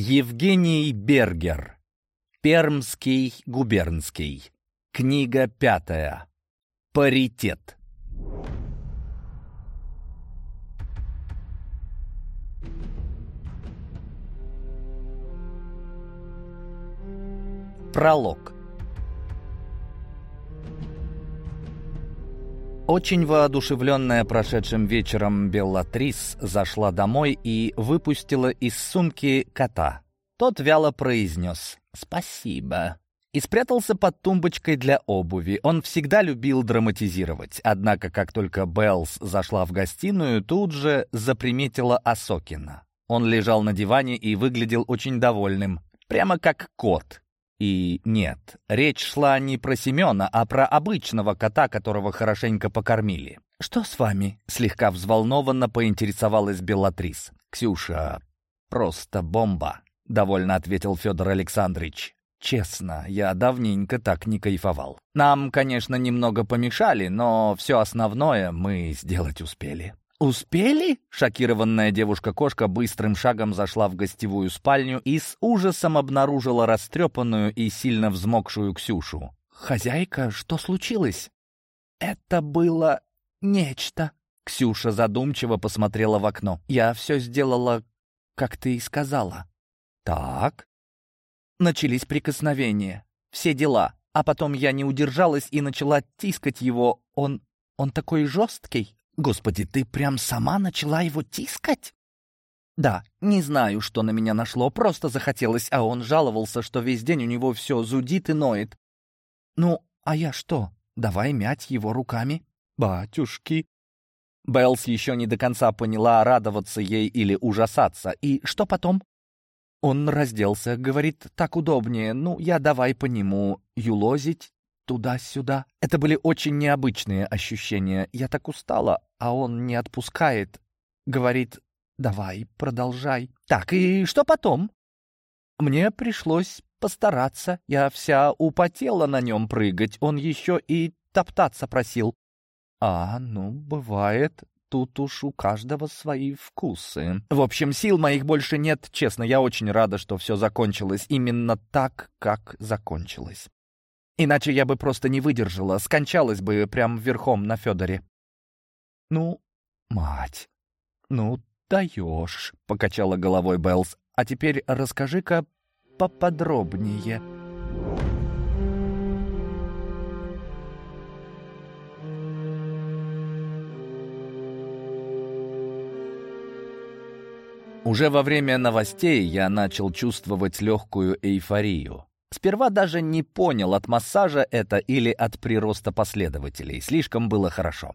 Евгений Бергер. Пермский губернский. Книга пятая. Паритет. Пролог. Очень воодушевленная прошедшим вечером Беллатрис зашла домой и выпустила из сумки кота. Тот вяло произнес «Спасибо» и спрятался под тумбочкой для обуви. Он всегда любил драматизировать, однако как только Беллс зашла в гостиную, тут же заприметила Осокина. Он лежал на диване и выглядел очень довольным, прямо как кот, и нет, речь шла не про Семена, а про обычного кота, которого хорошенько покормили. «Что с вами?» — слегка взволнованно поинтересовалась Белатрис. «Ксюша, просто бомба», — довольно ответил Федор Александрович. «Честно, я давненько так не кайфовал. Нам, конечно, немного помешали, но все основное мы сделать успели». «Успели?» Шокированная девушка-кошка быстрым шагом зашла в гостевую спальню и с ужасом обнаружила растрепанную и сильно взмокшую Ксюшу. «Хозяйка, что случилось?» «Это было нечто». Ксюша задумчиво посмотрела в окно. «Я все сделала, как ты и сказала». «Так?» Начались прикосновения, все дела, а потом я не удержалась и начала тискать его. Он... он такой жесткий. Господи, ты прям сама начала его тискать? Да, не знаю, что на меня нашло, просто захотелось, а он жаловался, что весь день у него все зудит и ноет. Ну, а я что? Давай мять его руками. Батюшки. Беллс еще не до конца поняла, радоваться ей или ужасаться. И что потом? Он разделся, говорит, так удобнее. Ну, я давай по нему юлозить, туда-сюда. Это были очень необычные ощущения. Я так устала, а он не отпускает. Говорит, давай, продолжай. Так, и что потом? Мне пришлось постараться. Я вся употела на нем прыгать. Он еще и топтаться просил. А, ну, бывает. Тут уж у каждого свои вкусы. В общем, сил моих больше нет. Честно, я очень рада, что все закончилось именно так, как закончилось. Иначе я бы просто не выдержала, скончалась бы прям верхом на Федоре. «Ну, мать, ну даешь», — покачала головой Беллс. «А теперь расскажи-ка поподробнее». Уже во время новостей я начал чувствовать легкую эйфорию. Сперва даже не понял, от массажа это или от прироста последователей. Слишком было хорошо.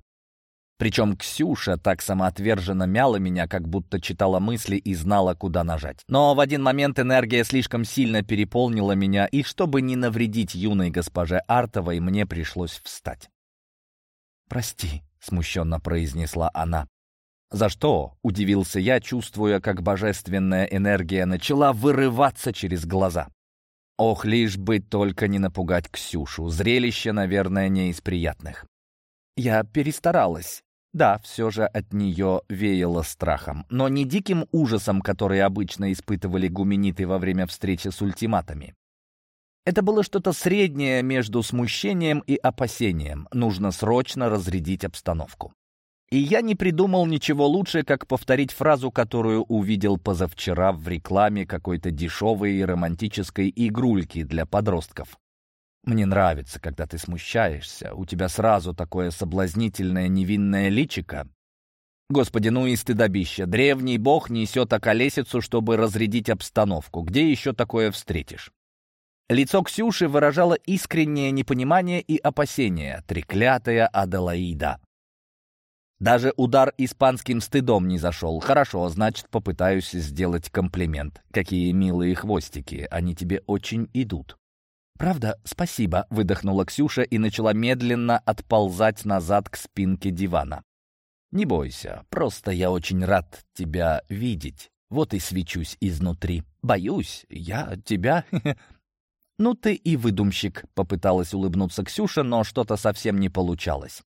Причем Ксюша так самоотверженно мяла меня, как будто читала мысли и знала, куда нажать. Но в один момент энергия слишком сильно переполнила меня, и чтобы не навредить юной госпоже Артовой, мне пришлось встать. «Прости», — смущенно произнесла она. «За что?» — удивился я, чувствуя, как божественная энергия начала вырываться через глаза. Ох, лишь бы только не напугать Ксюшу. Зрелище, наверное, не из приятных. Я перестаралась. Да, все же от нее веяло страхом, но не диким ужасом, который обычно испытывали гумениты во время встречи с ультиматами. Это было что-то среднее между смущением и опасением. Нужно срочно разрядить обстановку. И я не придумал ничего лучше, как повторить фразу, которую увидел позавчера в рекламе какой-то дешевой и романтической игрульки для подростков. Мне нравится, когда ты смущаешься, у тебя сразу такое соблазнительное невинное личико. Господи, ну и стыдобище. Древний бог несет околесицу, чтобы разрядить обстановку. Где еще такое встретишь? Лицо Ксюши выражало искреннее непонимание и опасение. Треклятая Аделаида. Даже удар испанским стыдом не зашел. Хорошо, значит, попытаюсь сделать комплимент. Какие милые хвостики, они тебе очень идут. «Правда, спасибо», — выдохнула Ксюша и начала медленно отползать назад к спинке дивана. «Не бойся, просто я очень рад тебя видеть. Вот и свечусь изнутри. Боюсь, я тебя...» «Ну ты и выдумщик», — попыталась улыбнуться Ксюша, но что-то совсем не получалось.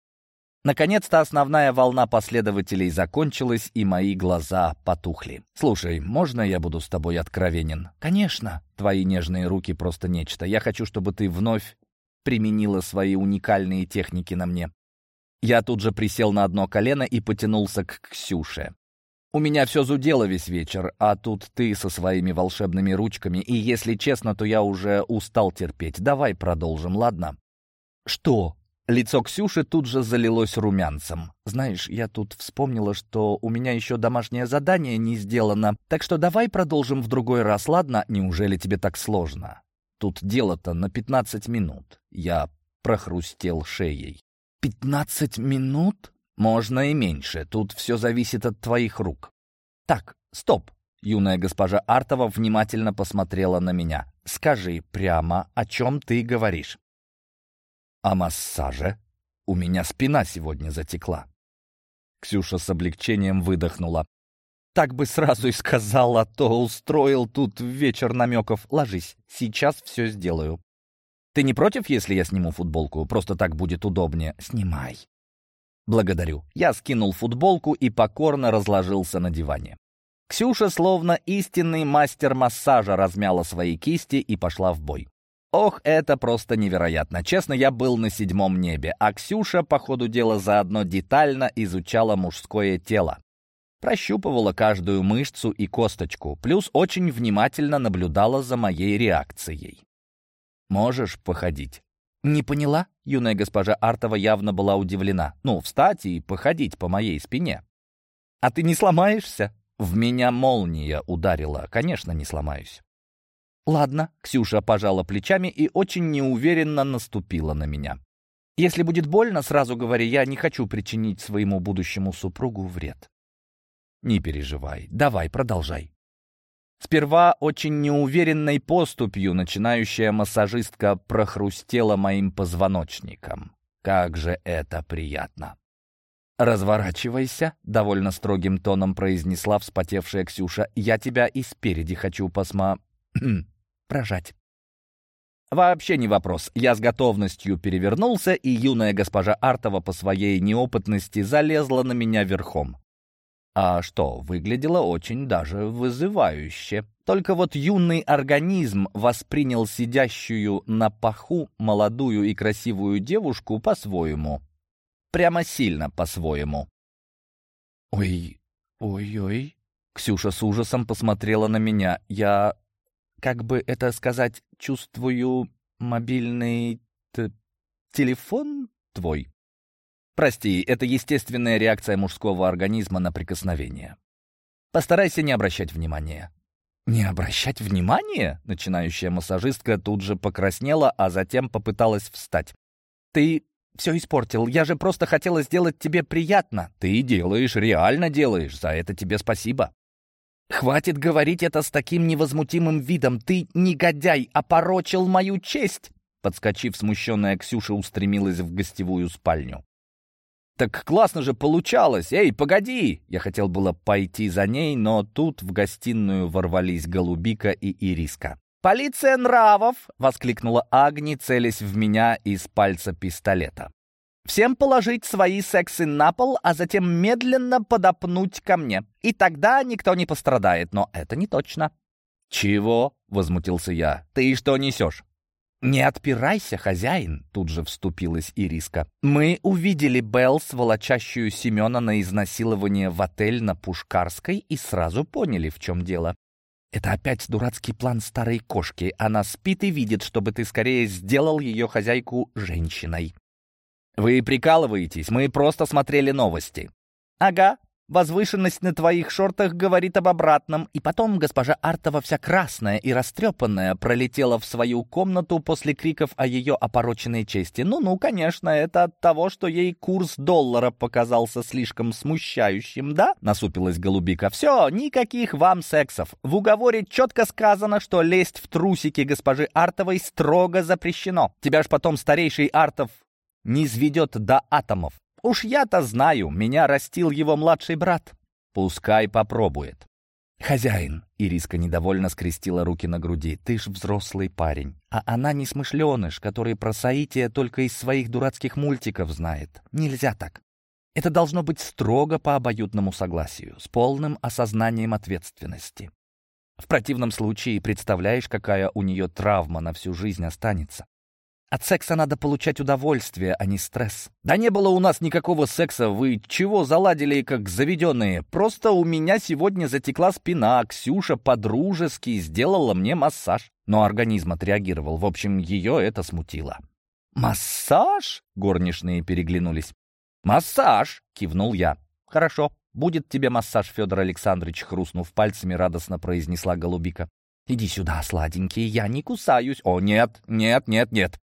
Наконец-то основная волна последователей закончилась, и мои глаза потухли. «Слушай, можно я буду с тобой откровенен?» «Конечно!» «Твои нежные руки просто нечто. Я хочу, чтобы ты вновь применила свои уникальные техники на мне». Я тут же присел на одно колено и потянулся к Ксюше. «У меня все зудело весь вечер, а тут ты со своими волшебными ручками, и, если честно, то я уже устал терпеть. Давай продолжим, ладно?» «Что?» Лицо Ксюши тут же залилось румянцем. «Знаешь, я тут вспомнила, что у меня еще домашнее задание не сделано, так что давай продолжим в другой раз, ладно? Неужели тебе так сложно? Тут дело-то на пятнадцать минут». Я прохрустел шеей. «Пятнадцать минут?» «Можно и меньше. Тут все зависит от твоих рук». «Так, стоп!» Юная госпожа Артова внимательно посмотрела на меня. «Скажи прямо, о чем ты говоришь?» «О массаже? У меня спина сегодня затекла». Ксюша с облегчением выдохнула. «Так бы сразу и сказал, а то устроил тут вечер намеков. Ложись, сейчас все сделаю». «Ты не против, если я сниму футболку? Просто так будет удобнее». «Снимай». «Благодарю». Я скинул футболку и покорно разложился на диване. Ксюша, словно истинный мастер массажа, размяла свои кисти и пошла в бой. Ох, это просто невероятно. Честно, я был на седьмом небе, а Ксюша, по ходу дела, заодно детально изучала мужское тело. Прощупывала каждую мышцу и косточку, плюс очень внимательно наблюдала за моей реакцией. «Можешь походить?» «Не поняла?» Юная госпожа Артова явно была удивлена. «Ну, встать и походить по моей спине». «А ты не сломаешься?» В меня молния ударила. Конечно, не сломаюсь. «Ладно», — Ксюша пожала плечами и очень неуверенно наступила на меня. «Если будет больно, сразу говори, я не хочу причинить своему будущему супругу вред». «Не переживай. Давай, продолжай». Сперва очень неуверенной поступью начинающая массажистка прохрустела моим позвоночником. Как же это приятно! «Разворачивайся», — довольно строгим тоном произнесла вспотевшая Ксюша. «Я тебя и спереди хочу посма прожать. Вообще не вопрос. Я с готовностью перевернулся, и юная госпожа Артова по своей неопытности залезла на меня верхом. А что, выглядело очень даже вызывающе. Только вот юный организм воспринял сидящую на паху молодую и красивую девушку по-своему. Прямо сильно по-своему. «Ой, ой-ой», — Ксюша с ужасом посмотрела на меня. «Я как бы это сказать, чувствую мобильный телефон твой. Прости, это естественная реакция мужского организма на прикосновение. Постарайся не обращать внимания. «Не обращать внимания?» Начинающая массажистка тут же покраснела, а затем попыталась встать. «Ты все испортил. Я же просто хотела сделать тебе приятно». «Ты делаешь, реально делаешь. За это тебе спасибо». «Хватит говорить это с таким невозмутимым видом. Ты, негодяй, опорочил мою честь!» Подскочив, смущенная Ксюша устремилась в гостевую спальню. «Так классно же получалось! Эй, погоди!» Я хотел было пойти за ней, но тут в гостиную ворвались Голубика и Ириска. «Полиция нравов!» — воскликнула Агни, целясь в меня из пальца пистолета. Всем положить свои сексы на пол, а затем медленно подопнуть ко мне. И тогда никто не пострадает, но это не точно». «Чего?» — возмутился я. «Ты что несешь?» «Не отпирайся, хозяин!» — тут же вступилась Ириска. «Мы увидели Беллс, волочащую Семена на изнасилование в отель на Пушкарской, и сразу поняли, в чем дело. Это опять дурацкий план старой кошки. Она спит и видит, чтобы ты скорее сделал ее хозяйку женщиной. «Вы прикалываетесь, мы просто смотрели новости». «Ага, возвышенность на твоих шортах говорит об обратном». И потом госпожа Артова вся красная и растрепанная пролетела в свою комнату после криков о ее опороченной чести. «Ну-ну, конечно, это от того, что ей курс доллара показался слишком смущающим, да?» — насупилась Голубика. «Все, никаких вам сексов. В уговоре четко сказано, что лезть в трусики госпожи Артовой строго запрещено. Тебя ж потом старейший Артов не сведет до атомов. Уж я-то знаю, меня растил его младший брат. Пускай попробует. «Хозяин!» — Ириска недовольно скрестила руки на груди. «Ты ж взрослый парень, а она не смышленыш, который про соитие только из своих дурацких мультиков знает. Нельзя так. Это должно быть строго по обоюдному согласию, с полным осознанием ответственности. В противном случае представляешь, какая у нее травма на всю жизнь останется. От секса надо получать удовольствие, а не стресс. Да не было у нас никакого секса, вы чего заладили, как заведенные? Просто у меня сегодня затекла спина, а Ксюша по-дружески сделала мне массаж. Но организм отреагировал, в общем, ее это смутило. «Массаж?» — горничные переглянулись. «Массаж!» — кивнул я. «Хорошо, будет тебе массаж, Федор Александрович», — хрустнув пальцами, радостно произнесла голубика. «Иди сюда, сладенький, я не кусаюсь». «О, нет, нет, нет, нет!»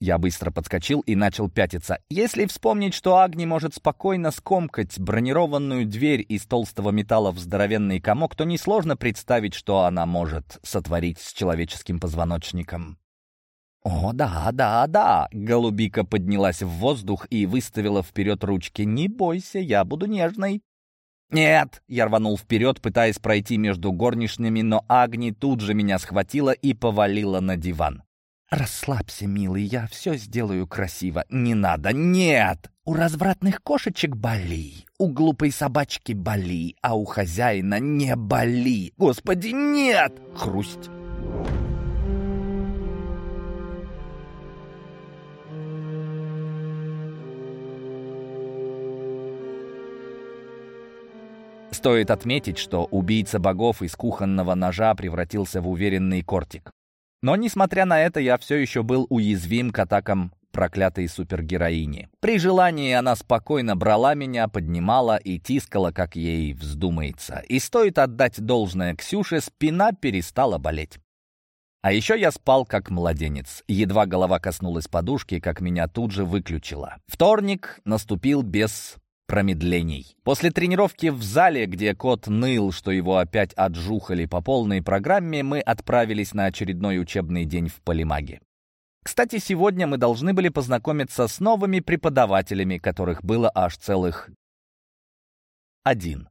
Я быстро подскочил и начал пятиться. Если вспомнить, что Агни может спокойно скомкать бронированную дверь из толстого металла в здоровенный комок, то несложно представить, что она может сотворить с человеческим позвоночником. «О, да, да, да!» Голубика поднялась в воздух и выставила вперед ручки. «Не бойся, я буду нежной». «Нет!» — я рванул вперед, пытаясь пройти между горничными, но Агни тут же меня схватила и повалила на диван. «Расслабься, милый, я все сделаю красиво. Не надо, нет! У развратных кошечек боли, у глупой собачки боли, а у хозяина не боли. Господи, нет!» Хрусть. Стоит отметить, что убийца богов из кухонного ножа превратился в уверенный кортик. Но, несмотря на это, я все еще был уязвим к атакам проклятой супергероини. При желании она спокойно брала меня, поднимала и тискала, как ей вздумается. И стоит отдать должное Ксюше, спина перестала болеть. А еще я спал как младенец. Едва голова коснулась подушки, как меня тут же выключила. Вторник наступил без промедлений. После тренировки в зале, где кот ныл, что его опять отжухали по полной программе, мы отправились на очередной учебный день в Полимаге. Кстати, сегодня мы должны были познакомиться с новыми преподавателями, которых было аж целых один.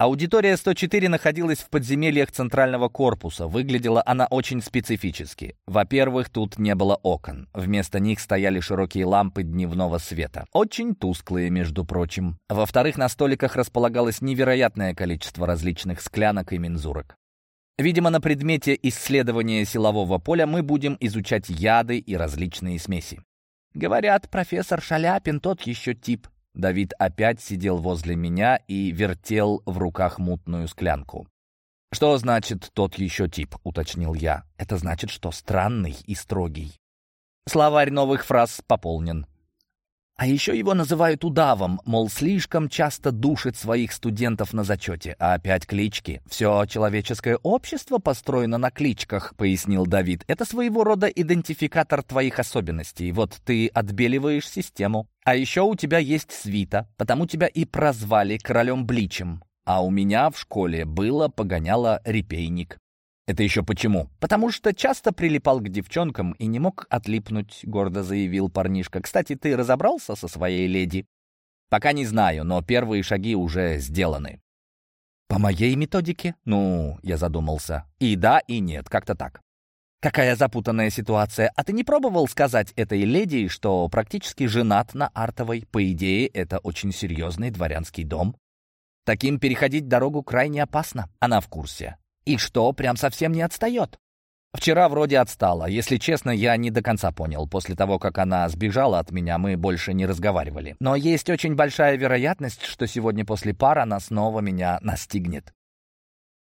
Аудитория 104 находилась в подземельях центрального корпуса. Выглядела она очень специфически. Во-первых, тут не было окон. Вместо них стояли широкие лампы дневного света. Очень тусклые, между прочим. Во-вторых, на столиках располагалось невероятное количество различных склянок и мензурок. Видимо, на предмете исследования силового поля мы будем изучать яды и различные смеси. Говорят, профессор Шаляпин тот еще тип. Давид опять сидел возле меня и вертел в руках мутную склянку. «Что значит тот еще тип?» — уточнил я. «Это значит, что странный и строгий». Словарь новых фраз пополнен. А еще его называют удавом, мол, слишком часто душит своих студентов на зачете. А опять клички. Все человеческое общество построено на кличках, пояснил Давид. Это своего рода идентификатор твоих особенностей. Вот ты отбеливаешь систему. А еще у тебя есть свита, потому тебя и прозвали королем Бличем. А у меня в школе было погоняло репейник. «Это еще почему?» «Потому что часто прилипал к девчонкам и не мог отлипнуть», — гордо заявил парнишка. «Кстати, ты разобрался со своей леди?» «Пока не знаю, но первые шаги уже сделаны». «По моей методике?» «Ну, я задумался. И да, и нет, как-то так». «Какая запутанная ситуация. А ты не пробовал сказать этой леди, что практически женат на Артовой? По идее, это очень серьезный дворянский дом. Таким переходить дорогу крайне опасно. Она в курсе. И что, прям совсем не отстает? Вчера вроде отстала. Если честно, я не до конца понял. После того, как она сбежала от меня, мы больше не разговаривали. Но есть очень большая вероятность, что сегодня после пар она снова меня настигнет.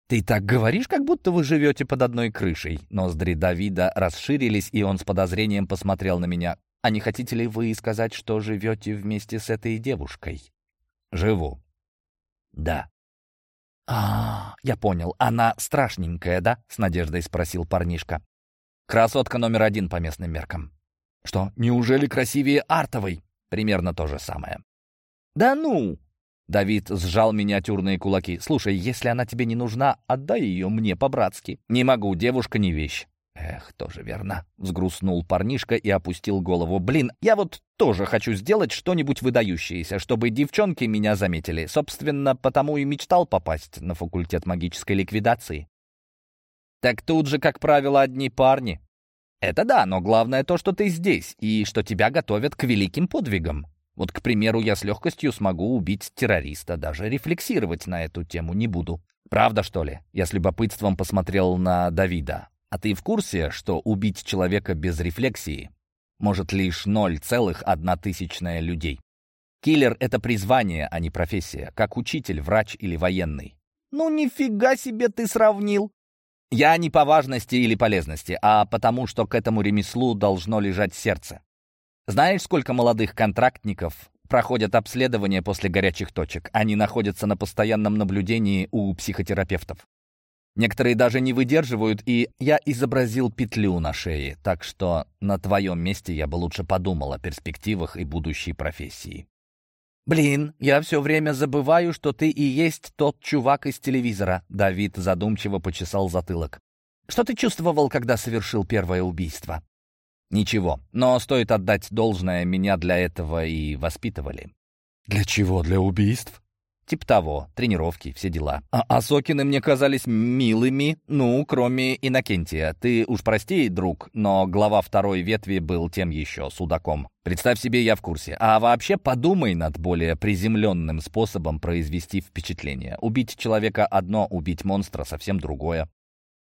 «Ты так говоришь, как будто вы живете под одной крышей». Ноздри Давида расширились, и он с подозрением посмотрел на меня. «А не хотите ли вы сказать, что живете вместе с этой девушкой?» «Живу». «Да». «А, я понял. Она страшненькая, да?» — с надеждой спросил парнишка. «Красотка номер один по местным меркам». «Что, неужели красивее Артовой?» «Примерно то же самое». «Да ну!» Давид сжал миниатюрные кулаки. «Слушай, если она тебе не нужна, отдай ее мне по-братски». «Не могу, девушка не вещь». «Эх, тоже верно», — взгрустнул парнишка и опустил голову. «Блин, я вот тоже хочу сделать что-нибудь выдающееся, чтобы девчонки меня заметили. Собственно, потому и мечтал попасть на факультет магической ликвидации». «Так тут же, как правило, одни парни». «Это да, но главное то, что ты здесь, и что тебя готовят к великим подвигам». Вот, к примеру, я с легкостью смогу убить террориста, даже рефлексировать на эту тему не буду. Правда, что ли? Я с любопытством посмотрел на Давида. А ты в курсе, что убить человека без рефлексии может лишь 0,1 тысячная людей? Киллер — это призвание, а не профессия, как учитель, врач или военный. «Ну нифига себе ты сравнил!» Я не по важности или полезности, а потому, что к этому ремеслу должно лежать сердце. Знаешь, сколько молодых контрактников проходят обследование после горячих точек? Они находятся на постоянном наблюдении у психотерапевтов. Некоторые даже не выдерживают, и я изобразил петлю на шее, так что на твоем месте я бы лучше подумал о перспективах и будущей профессии. «Блин, я все время забываю, что ты и есть тот чувак из телевизора», Давид задумчиво почесал затылок. «Что ты чувствовал, когда совершил первое убийство?» Ничего, но стоит отдать должное, меня для этого и воспитывали. Для чего? Для убийств? Тип того, тренировки, все дела. А, а Сокины мне казались милыми, ну, кроме Иннокентия. Ты уж прости, друг, но глава второй ветви был тем еще судаком. Представь себе, я в курсе. А вообще подумай над более приземленным способом произвести впечатление. Убить человека одно, убить монстра совсем другое.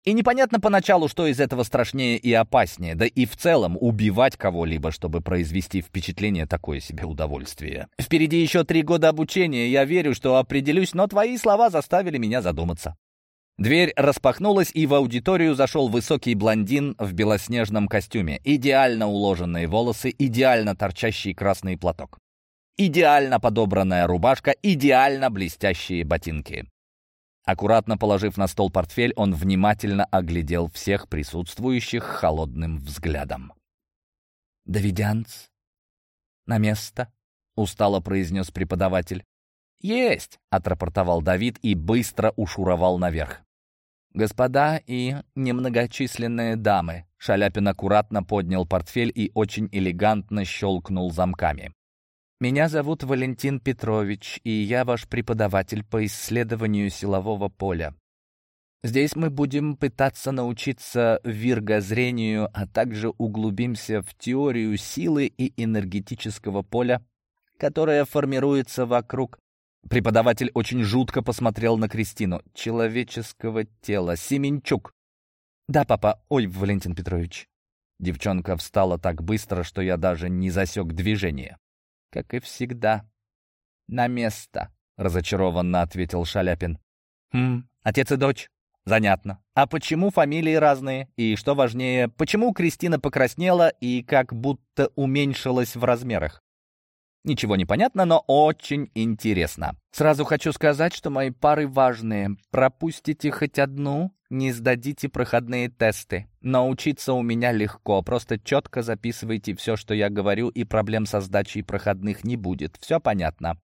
И непонятно поначалу, что из этого страшнее и опаснее, да и в целом убивать кого-либо, чтобы произвести впечатление, такое себе удовольствие. Впереди еще три года обучения, я верю, что определюсь, но твои слова заставили меня задуматься. Дверь распахнулась, и в аудиторию зашел высокий блондин в белоснежном костюме. Идеально уложенные волосы, идеально торчащий красный платок. Идеально подобранная рубашка, идеально блестящие ботинки. Аккуратно положив на стол портфель, он внимательно оглядел всех присутствующих холодным взглядом. «Давидянц? На место?» — устало произнес преподаватель. «Есть!» — отрапортовал Давид и быстро ушуровал наверх. «Господа и немногочисленные дамы!» Шаляпин аккуратно поднял портфель и очень элегантно щелкнул замками. Меня зовут Валентин Петрович, и я ваш преподаватель по исследованию силового поля. Здесь мы будем пытаться научиться виргозрению, а также углубимся в теорию силы и энергетического поля, которое формируется вокруг. Преподаватель очень жутко посмотрел на Кристину. Человеческого тела. Семенчук. Да, папа. Ой, Валентин Петрович. Девчонка встала так быстро, что я даже не засек движение как и всегда. На место, разочарованно ответил Шаляпин. Хм, отец и дочь. Занятно. А почему фамилии разные? И что важнее, почему Кристина покраснела и как будто уменьшилась в размерах? Ничего не понятно, но очень интересно. Сразу хочу сказать, что мои пары важные. Пропустите хоть одну, не сдадите проходные тесты. Научиться у меня легко, просто четко записывайте все, что я говорю, и проблем со сдачей проходных не будет. Все понятно.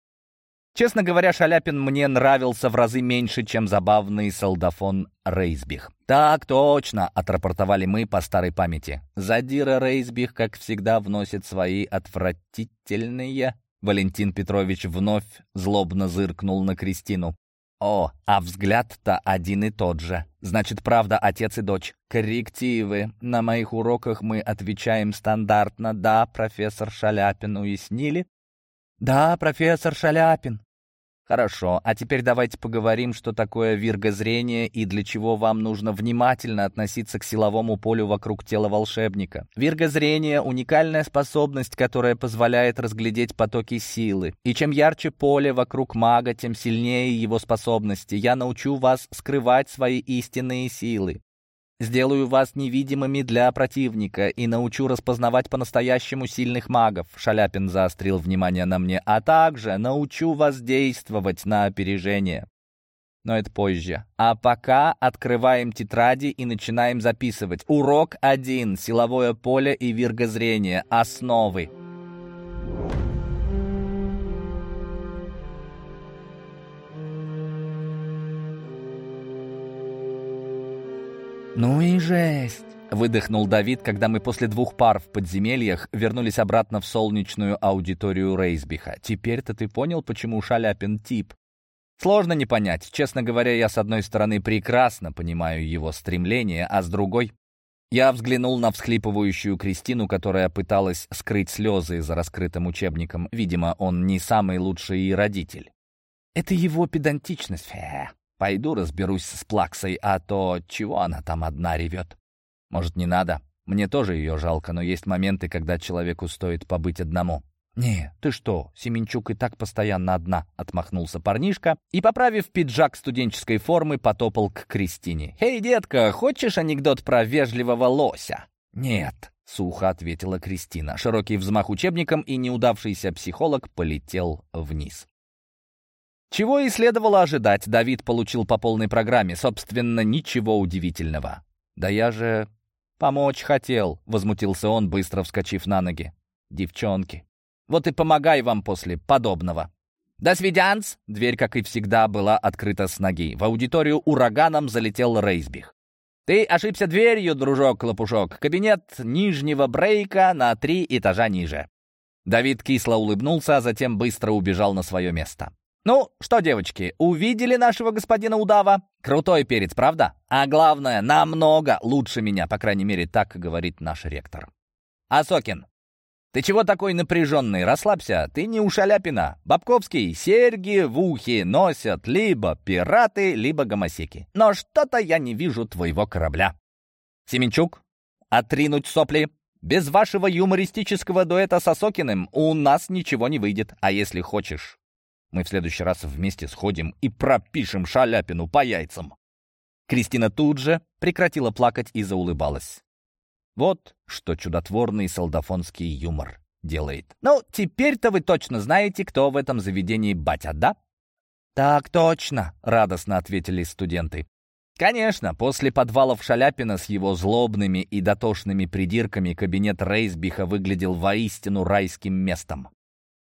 Честно говоря, Шаляпин мне нравился в разы меньше, чем забавный солдафон Рейсбих. «Так точно», — отрапортовали мы по старой памяти. Задира Рейсбих, как всегда, вносит свои отвратительные... Валентин Петрович вновь злобно зыркнул на Кристину. «О, а взгляд-то один и тот же. Значит, правда, отец и дочь. Коррективы. На моих уроках мы отвечаем стандартно. Да, профессор Шаляпин, уяснили?» «Да, профессор Шаляпин», Хорошо, а теперь давайте поговорим, что такое виргозрение и для чего вам нужно внимательно относиться к силовому полю вокруг тела волшебника. Виргозрение — уникальная способность, которая позволяет разглядеть потоки силы. И чем ярче поле вокруг мага, тем сильнее его способности. Я научу вас скрывать свои истинные силы. Сделаю вас невидимыми для противника и научу распознавать по-настоящему сильных магов», — Шаляпин заострил внимание на мне, «а также научу вас действовать на опережение». Но это позже. А пока открываем тетради и начинаем записывать. Урок 1. Силовое поле и виргозрение. Основы. «Ну и жесть!» — выдохнул Давид, когда мы после двух пар в подземельях вернулись обратно в солнечную аудиторию Рейсбиха. «Теперь-то ты понял, почему Шаляпин тип?» Сложно не понять. Честно говоря, я с одной стороны прекрасно понимаю его стремление, а с другой... Я взглянул на всхлипывающую Кристину, которая пыталась скрыть слезы за раскрытым учебником. Видимо, он не самый лучший родитель. Это его педантичность. Фе. Пойду разберусь с Плаксой, а то чего она там одна ревет? Может, не надо? Мне тоже ее жалко, но есть моменты, когда человеку стоит побыть одному. «Не, ты что, Семенчук и так постоянно одна», — отмахнулся парнишка и, поправив пиджак студенческой формы, потопал к Кристине. «Эй, детка, хочешь анекдот про вежливого лося?» «Нет», — сухо ответила Кристина. Широкий взмах учебником, и неудавшийся психолог полетел вниз. Чего и следовало ожидать, Давид получил по полной программе. Собственно, ничего удивительного. «Да я же помочь хотел», — возмутился он, быстро вскочив на ноги. «Девчонки, вот и помогай вам после подобного. «До свиданц!» Дверь, как и всегда, была открыта с ноги. В аудиторию ураганом залетел Рейсбих. «Ты ошибся дверью, дружок-лопушок. Кабинет нижнего брейка на три этажа ниже». Давид кисло улыбнулся, а затем быстро убежал на свое место. «Ну, что, девочки, увидели нашего господина Удава? Крутой перец, правда? А главное, намного лучше меня, по крайней мере, так говорит наш ректор. Асокин, «Ты чего такой напряженный? Расслабься, ты не у Шаляпина. Бабковский, серьги в ухе носят либо пираты, либо гомосеки. Но что-то я не вижу твоего корабля». «Семенчук, отринуть сопли. Без вашего юмористического дуэта с Осокиным у нас ничего не выйдет. А если хочешь, мы в следующий раз вместе сходим и пропишем Шаляпину по яйцам». Кристина тут же прекратила плакать и заулыбалась. Вот что чудотворный солдафонский юмор делает. Ну, теперь-то вы точно знаете, кто в этом заведении батя, да? «Так точно», — радостно ответили студенты. Конечно, после подвалов Шаляпина с его злобными и дотошными придирками кабинет Рейсбиха выглядел воистину райским местом.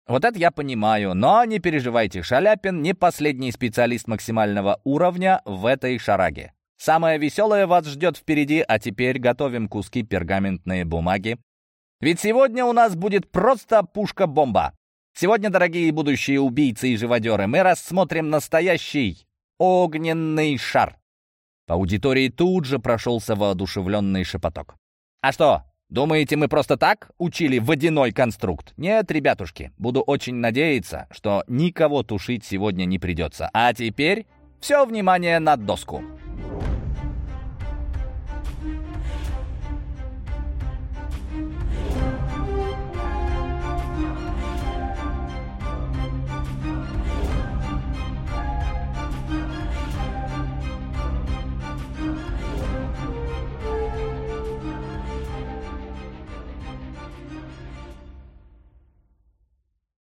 Вот это я понимаю, но не переживайте, Шаляпин не последний специалист максимального уровня в этой шараге. Самое веселое вас ждет впереди, а теперь готовим куски пергаментной бумаги. Ведь сегодня у нас будет просто пушка-бомба. Сегодня, дорогие будущие убийцы и живодеры, мы рассмотрим настоящий огненный шар. По аудитории тут же прошелся воодушевленный шепоток. А что, думаете, мы просто так учили водяной конструкт? Нет, ребятушки, буду очень надеяться, что никого тушить сегодня не придется. А теперь все внимание на доску.